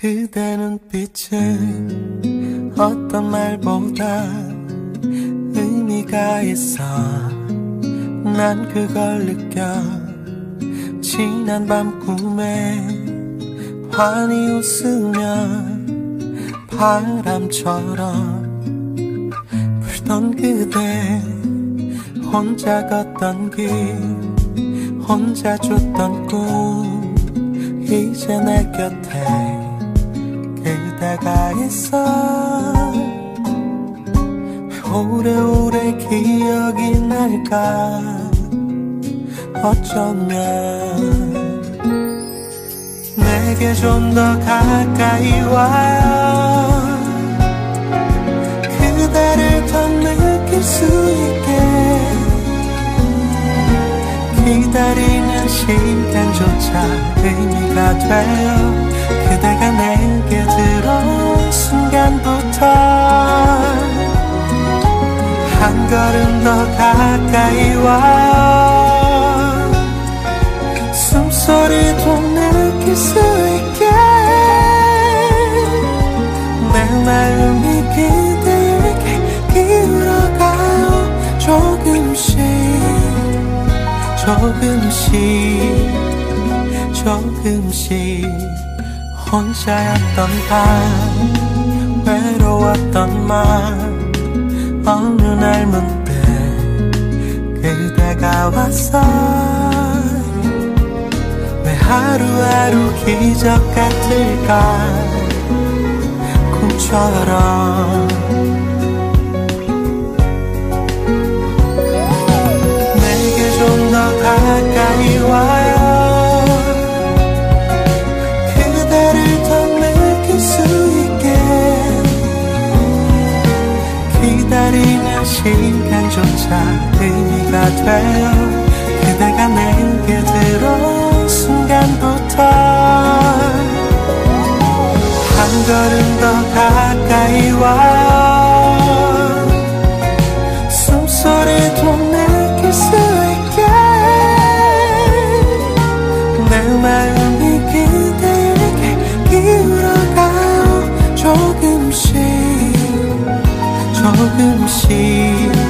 그대 눈빛은 어떤 말보다 의미가 있어. 난 그걸 느껴. 지난 밤 꿈에 환히 웃으면 바람처럼 불던 그대 혼자 걷던 길 혼자 줬던 꿈 이제 내 곁에 그대가 있어. 오래오래 기억이 날까? 어쩌면 내게 좀 더 가까이 와요. 그대를 더 느낄 수 있게 기다리는 시간조차 의미가 돼요 순간부터 한 걸음 더 가까이 와요 숨소리도 느낄 수 있게. 내 마음이 그대에게 기울어가요. 조금씩 조금씩 조금씩 혼자였던 밤 마음 어느 날 문득 그대가 왔어. 왜 하루하루 기적 같을까 꿈처럼. 내게 좀더가 시간조차 의미가 돼요 그대가 내게 들어온 순간부터 한 걸음 더 가까이 와요 숨소리도 느낄 수 있게. 내 마음이 그대에게 기울어가요 조금씩 조금씩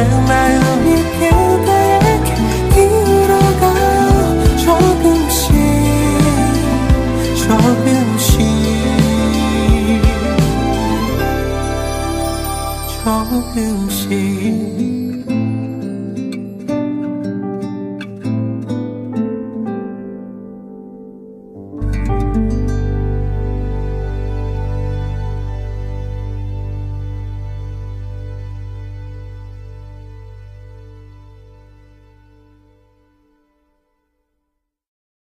내 마음이 그대에게 기울어가요 조금씩 조금씩 조금씩